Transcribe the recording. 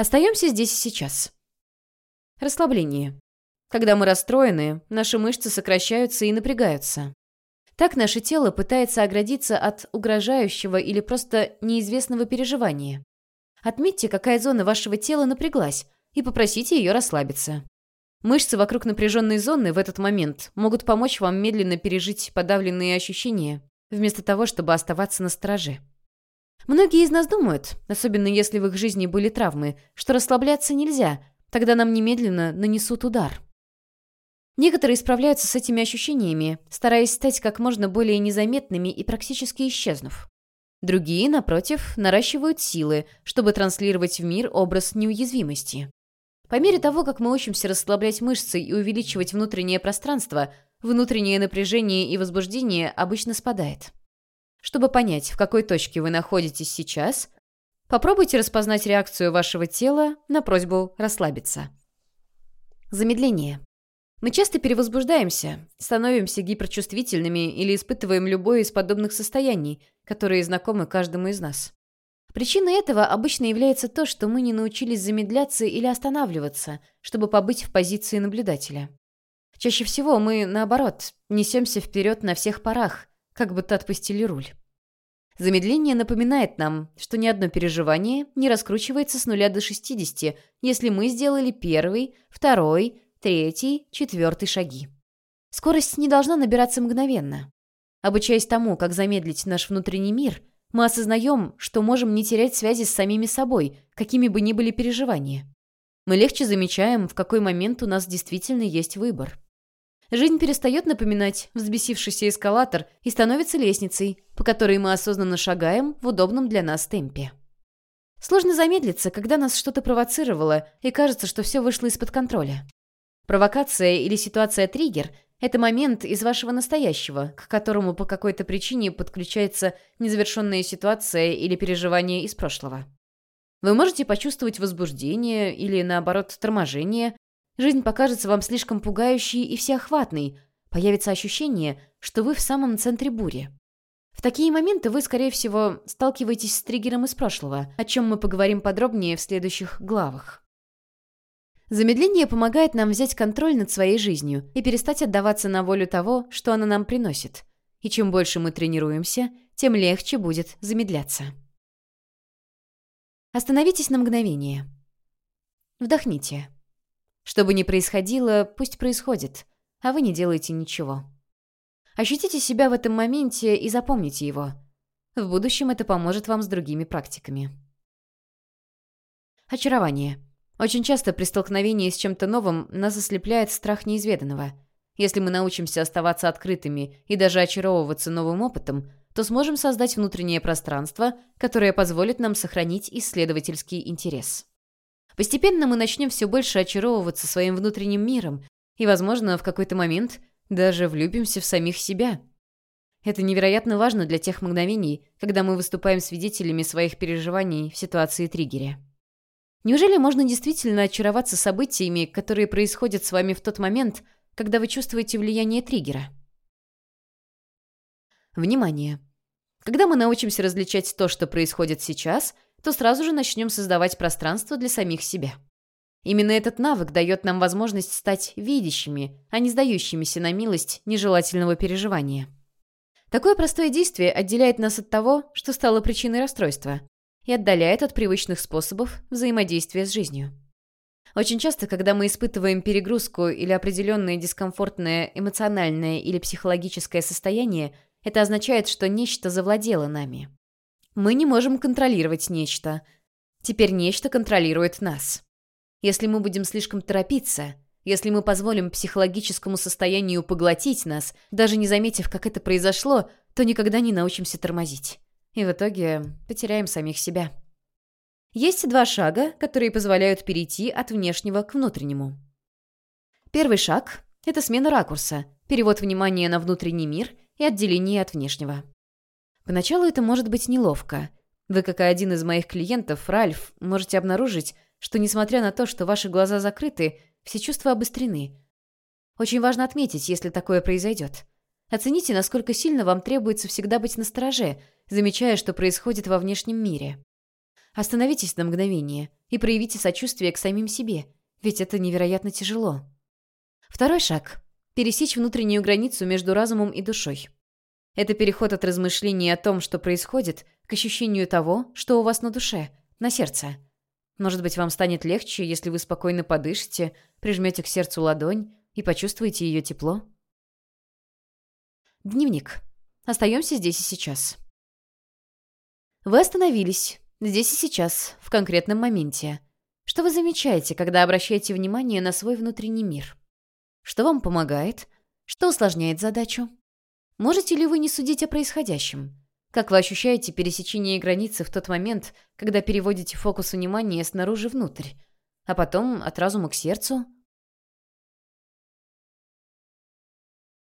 Остаемся здесь и сейчас. Расслабление. Когда мы расстроены, наши мышцы сокращаются и напрягаются. Так наше тело пытается оградиться от угрожающего или просто неизвестного переживания. Отметьте, какая зона вашего тела напряглась, и попросите ее расслабиться. Мышцы вокруг напряженной зоны в этот момент могут помочь вам медленно пережить подавленные ощущения, вместо того, чтобы оставаться на стороже. Многие из нас думают, особенно если в их жизни были травмы, что расслабляться нельзя, тогда нам немедленно нанесут удар. Некоторые справляются с этими ощущениями, стараясь стать как можно более незаметными и практически исчезнув. Другие, напротив, наращивают силы, чтобы транслировать в мир образ неуязвимости. По мере того, как мы учимся расслаблять мышцы и увеличивать внутреннее пространство, внутреннее напряжение и возбуждение обычно спадает. Чтобы понять, в какой точке вы находитесь сейчас, попробуйте распознать реакцию вашего тела на просьбу расслабиться. Замедление. Мы часто перевозбуждаемся, становимся гиперчувствительными или испытываем любое из подобных состояний, которые знакомы каждому из нас. Причиной этого обычно является то, что мы не научились замедляться или останавливаться, чтобы побыть в позиции наблюдателя. Чаще всего мы, наоборот, несемся вперед на всех парах, как будто отпустили руль. Замедление напоминает нам, что ни одно переживание не раскручивается с нуля до 60, если мы сделали первый, второй, третий, четвертый шаги. Скорость не должна набираться мгновенно. Обучаясь тому, как замедлить наш внутренний мир, мы осознаем, что можем не терять связи с самими собой, какими бы ни были переживания. Мы легче замечаем, в какой момент у нас действительно есть выбор. Жизнь перестает напоминать взбесившийся эскалатор и становится лестницей, по которой мы осознанно шагаем в удобном для нас темпе. Сложно замедлиться, когда нас что-то провоцировало, и кажется, что все вышло из-под контроля. Провокация или ситуация-триггер – это момент из вашего настоящего, к которому по какой-то причине подключается незавершенная ситуация или переживание из прошлого. Вы можете почувствовать возбуждение или, наоборот, торможение, Жизнь покажется вам слишком пугающей и всеохватной. Появится ощущение, что вы в самом центре бури. В такие моменты вы, скорее всего, сталкиваетесь с триггером из прошлого, о чем мы поговорим подробнее в следующих главах. Замедление помогает нам взять контроль над своей жизнью и перестать отдаваться на волю того, что она нам приносит. И чем больше мы тренируемся, тем легче будет замедляться. Остановитесь на мгновение. Вдохните. Что бы ни происходило, пусть происходит, а вы не делаете ничего. Ощутите себя в этом моменте и запомните его. В будущем это поможет вам с другими практиками. Очарование. Очень часто при столкновении с чем-то новым нас ослепляет страх неизведанного. Если мы научимся оставаться открытыми и даже очаровываться новым опытом, то сможем создать внутреннее пространство, которое позволит нам сохранить исследовательский интерес. Постепенно мы начнем все больше очаровываться своим внутренним миром и, возможно, в какой-то момент даже влюбимся в самих себя. Это невероятно важно для тех мгновений, когда мы выступаем свидетелями своих переживаний в ситуации триггеря. Неужели можно действительно очароваться событиями, которые происходят с вами в тот момент, когда вы чувствуете влияние триггера? Внимание! Когда мы научимся различать то, что происходит сейчас – то сразу же начнем создавать пространство для самих себя. Именно этот навык дает нам возможность стать видящими, а не сдающимися на милость нежелательного переживания. Такое простое действие отделяет нас от того, что стало причиной расстройства, и отдаляет от привычных способов взаимодействия с жизнью. Очень часто, когда мы испытываем перегрузку или определенное дискомфортное эмоциональное или психологическое состояние, это означает, что нечто завладело нами. Мы не можем контролировать нечто. Теперь нечто контролирует нас. Если мы будем слишком торопиться, если мы позволим психологическому состоянию поглотить нас, даже не заметив, как это произошло, то никогда не научимся тормозить. И в итоге потеряем самих себя. Есть два шага, которые позволяют перейти от внешнего к внутреннему. Первый шаг – это смена ракурса, перевод внимания на внутренний мир и отделение от внешнего. Поначалу это может быть неловко. Вы, как и один из моих клиентов, Ральф, можете обнаружить, что, несмотря на то, что ваши глаза закрыты, все чувства обострены. Очень важно отметить, если такое произойдет. Оцените, насколько сильно вам требуется всегда быть настороже, замечая, что происходит во внешнем мире. Остановитесь на мгновение и проявите сочувствие к самим себе, ведь это невероятно тяжело. Второй шаг – пересечь внутреннюю границу между разумом и душой. Это переход от размышлений о том, что происходит, к ощущению того, что у вас на душе, на сердце. Может быть, вам станет легче, если вы спокойно подышите, прижмете к сердцу ладонь и почувствуете ее тепло? Дневник. Остаемся здесь и сейчас. Вы остановились, здесь и сейчас, в конкретном моменте. Что вы замечаете, когда обращаете внимание на свой внутренний мир? Что вам помогает? Что усложняет задачу? Можете ли вы не судить о происходящем? Как вы ощущаете пересечение границы в тот момент, когда переводите фокус внимания снаружи внутрь, а потом от разума к сердцу –